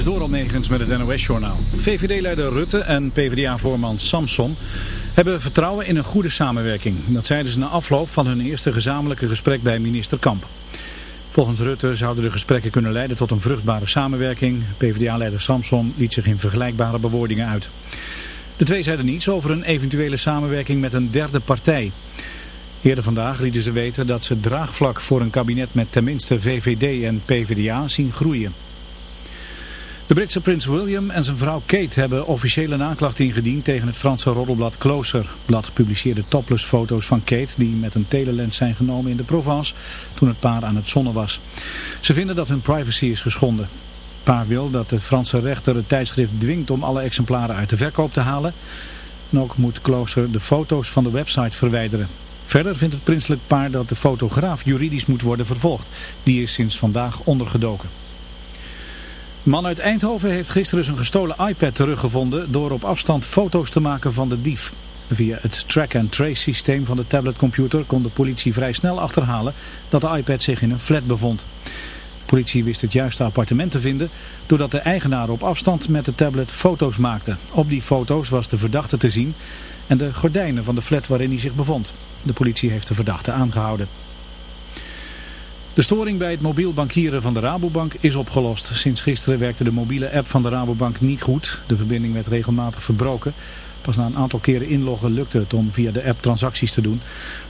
is door Almegens met het NOS-journaal. VVD-leider Rutte en PvdA-voorman Samson hebben vertrouwen in een goede samenwerking. Dat zeiden ze na afloop van hun eerste gezamenlijke gesprek bij minister Kamp. Volgens Rutte zouden de gesprekken kunnen leiden tot een vruchtbare samenwerking. PvdA-leider Samson liet zich in vergelijkbare bewoordingen uit. De twee zeiden niets over een eventuele samenwerking met een derde partij. Eerder vandaag lieten ze weten dat ze draagvlak voor een kabinet met tenminste VVD en PvdA zien groeien. De Britse prins William en zijn vrouw Kate hebben officiële aanklacht ingediend tegen het Franse roddelblad Closer. Het blad publiceerde topless foto's van Kate die met een telelens zijn genomen in de Provence toen het paar aan het zonnen was. Ze vinden dat hun privacy is geschonden. Het paar wil dat de Franse rechter het tijdschrift dwingt om alle exemplaren uit de verkoop te halen. En ook moet Closer de foto's van de website verwijderen. Verder vindt het prinselijk paar dat de fotograaf juridisch moet worden vervolgd. Die is sinds vandaag ondergedoken. Man uit Eindhoven heeft gisteren zijn gestolen iPad teruggevonden door op afstand foto's te maken van de dief. Via het track-and-trace systeem van de tabletcomputer kon de politie vrij snel achterhalen dat de iPad zich in een flat bevond. De politie wist het juiste appartement te vinden doordat de eigenaar op afstand met de tablet foto's maakte. Op die foto's was de verdachte te zien en de gordijnen van de flat waarin hij zich bevond. De politie heeft de verdachte aangehouden. De storing bij het mobiel bankieren van de Rabobank is opgelost. Sinds gisteren werkte de mobiele app van de Rabobank niet goed. De verbinding werd regelmatig verbroken. Pas na een aantal keren inloggen lukte het om via de app transacties te doen.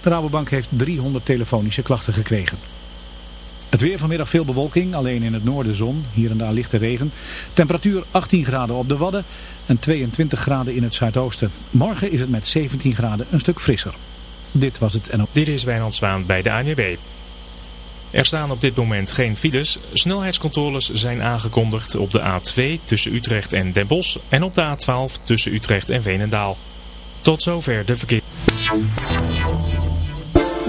De Rabobank heeft 300 telefonische klachten gekregen. Het weer vanmiddag veel bewolking, alleen in het noorden zon, hier en daar lichte regen. Temperatuur 18 graden op de Wadden en 22 graden in het zuidoosten. Morgen is het met 17 graden een stuk frisser. Dit was het. Dit is Wijnand Zwaan bij de ANWB. Er staan op dit moment geen files. Snelheidscontroles zijn aangekondigd op de A2 tussen Utrecht en Den Bosch en op de A12 tussen Utrecht en Veenendaal. Tot zover de verkeer.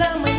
love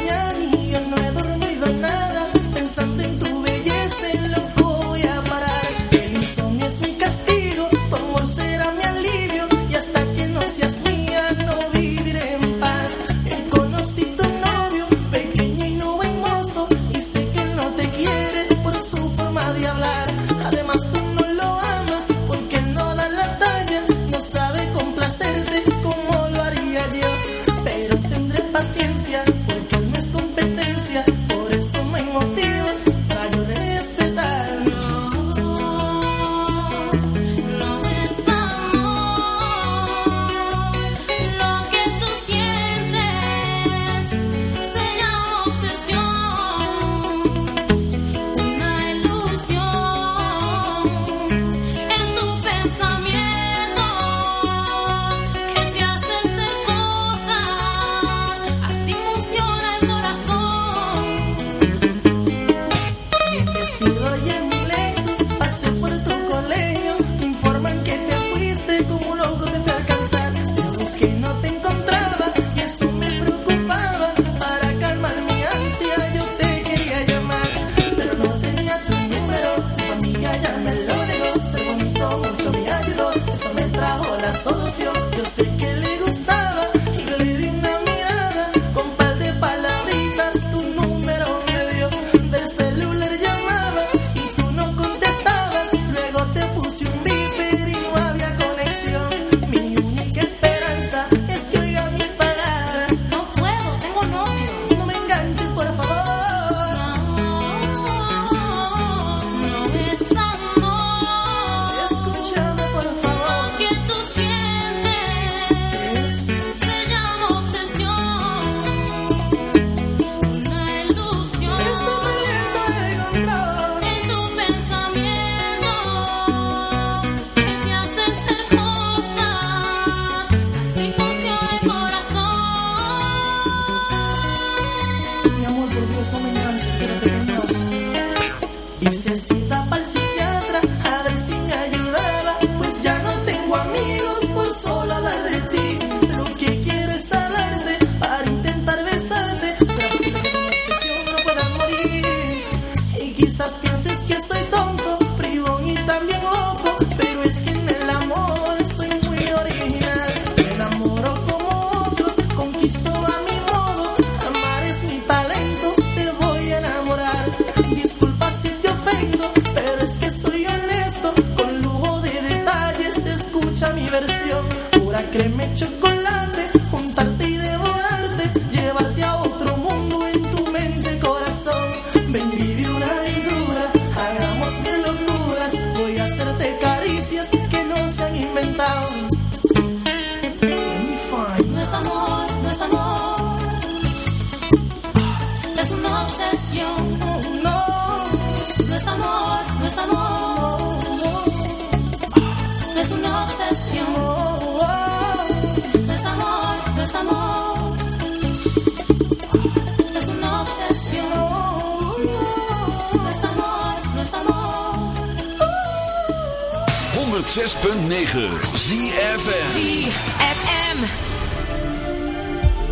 106.9 ZFM ZFM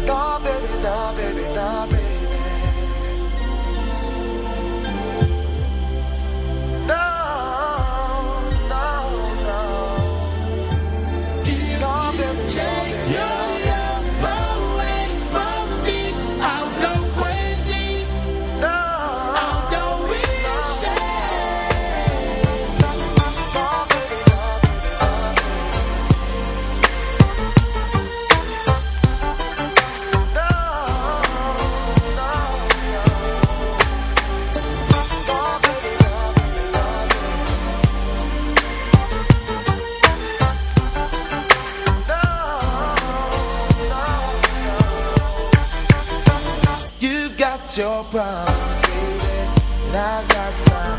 Nah baby, Da baby, da baby. your problem, baby. And I got mine.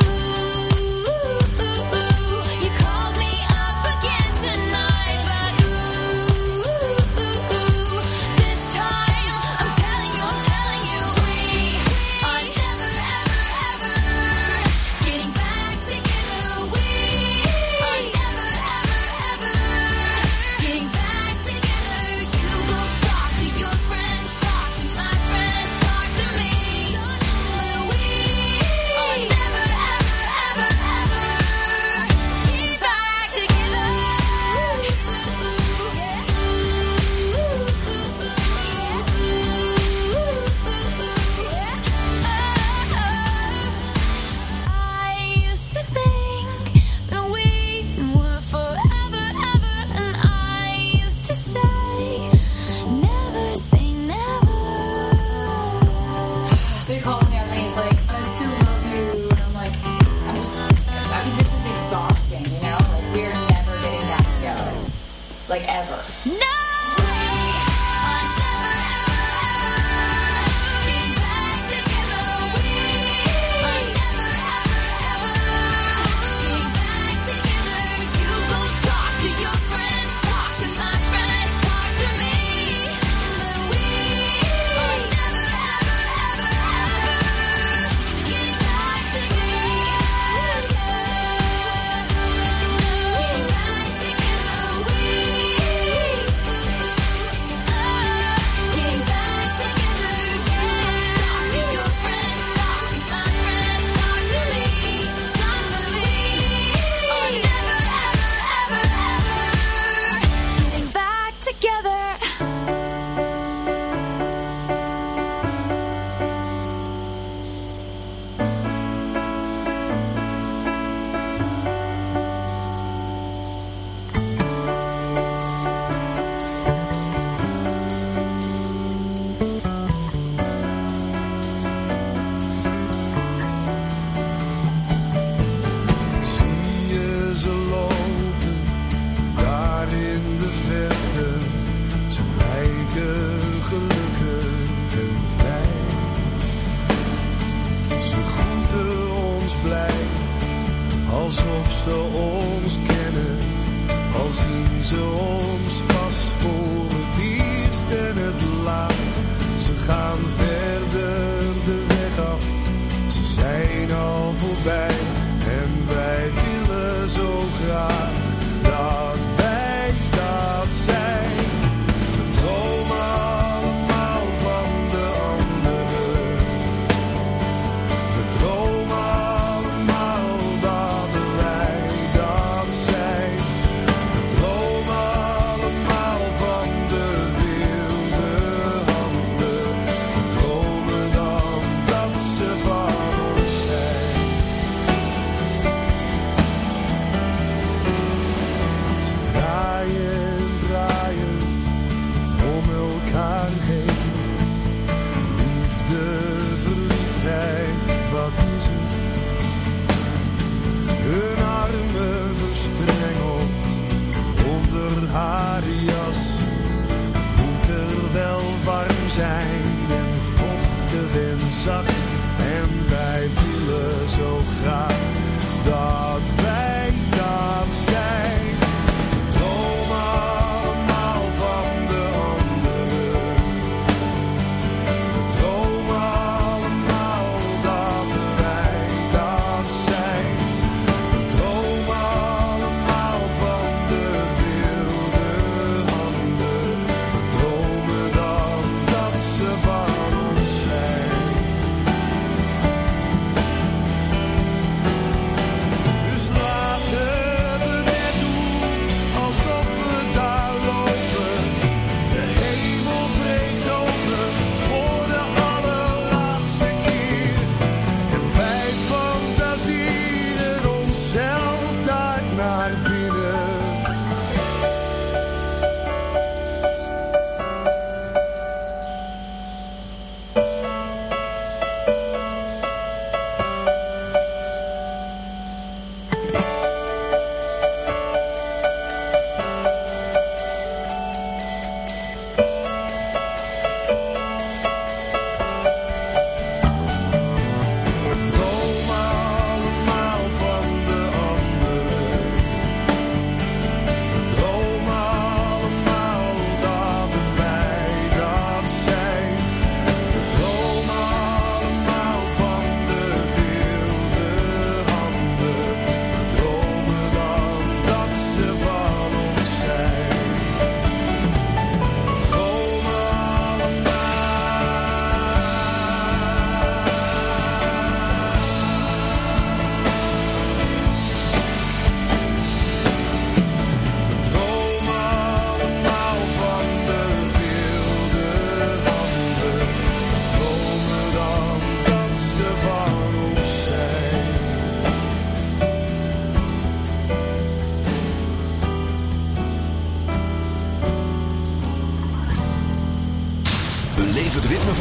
like ever. No!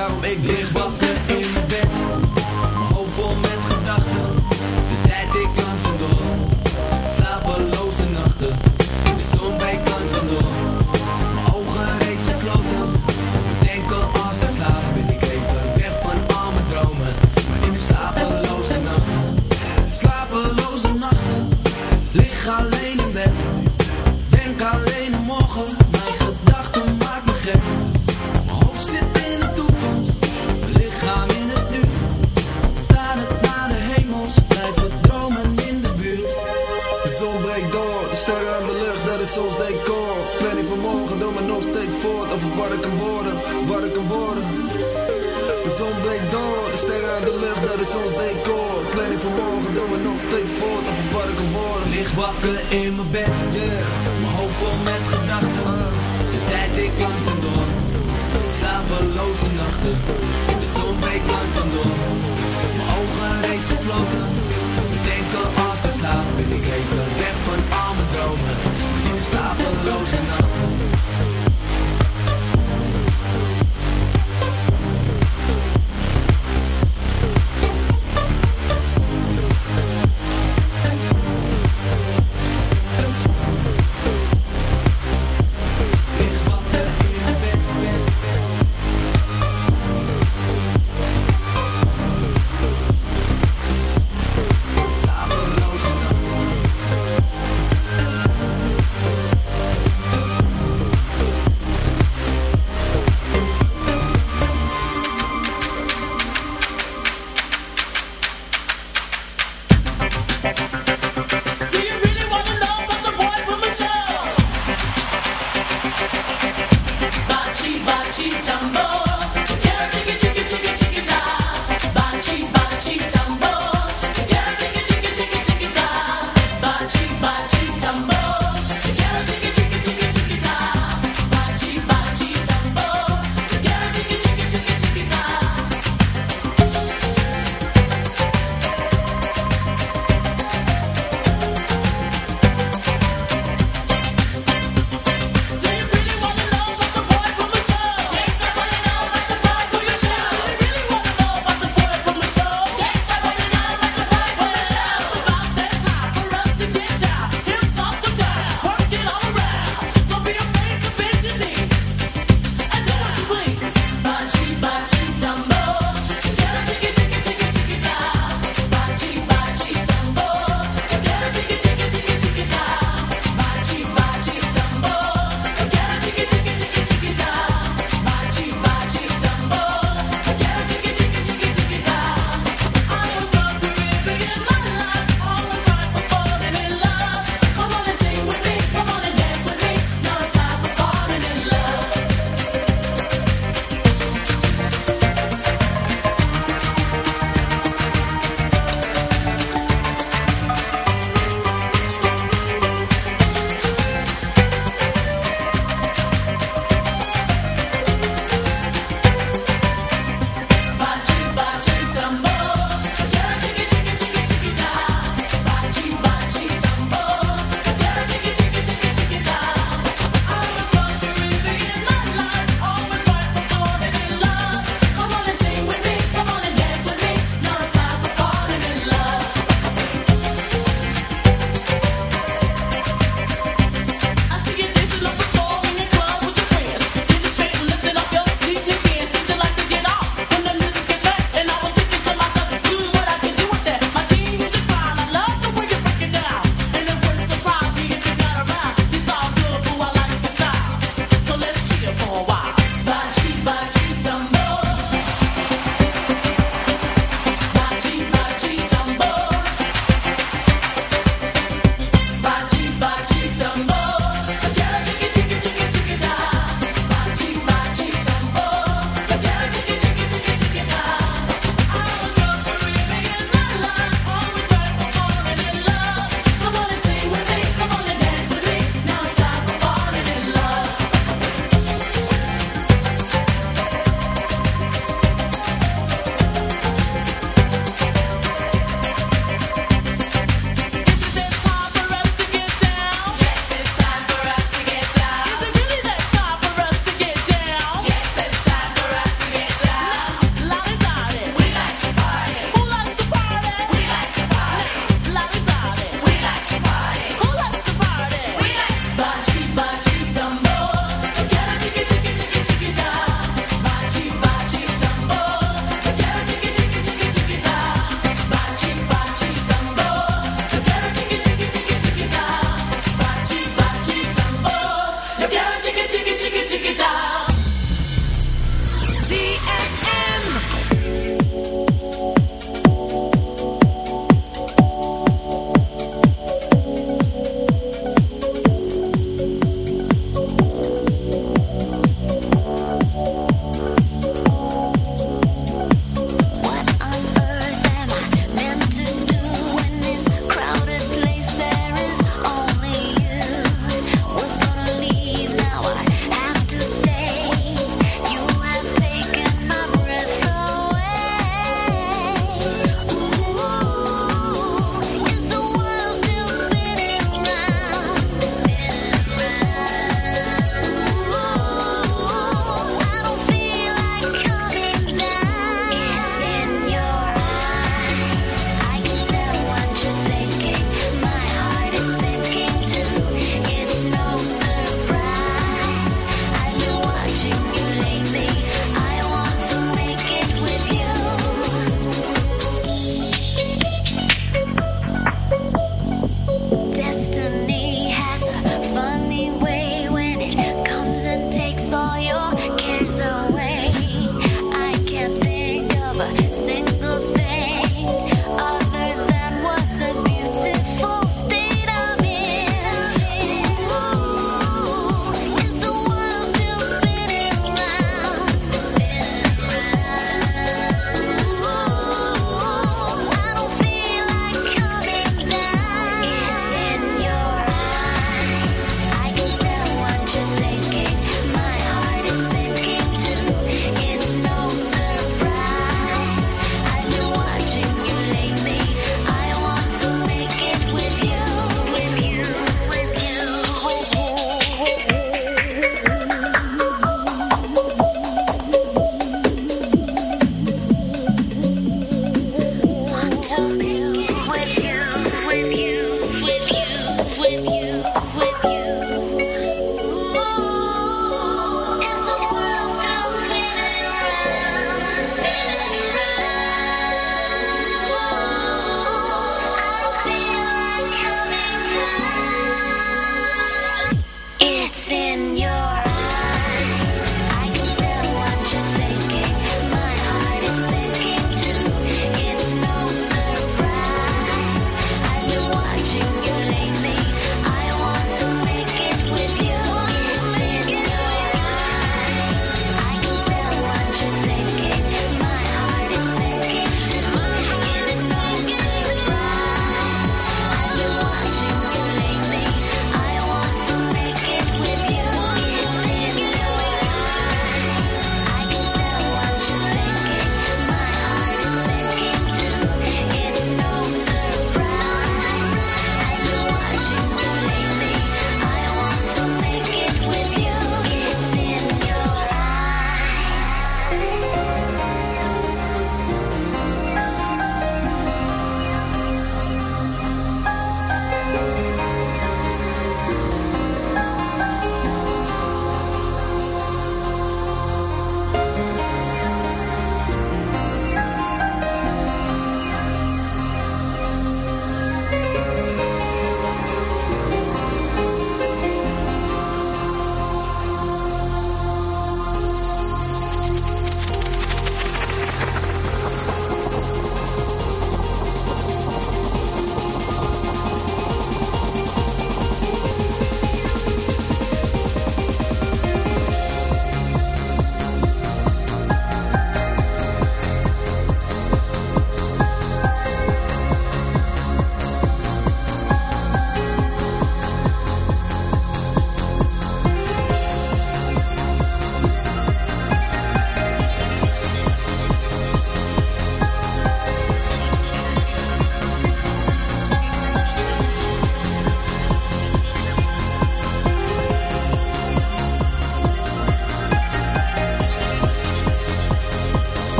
daarom ik dicht wat dat is ons decor. Planning voor morgen, doen we nog steeds voort. Of wat ik worden Licht wakker in mijn bed. Mijn hoofd vol met gedachten. De tijd ik langzaam door. Slapeloze nachten. De zon breekt langzaam door. Mijn ogen reeds gesloten. Denken als ik slaap, ben ik even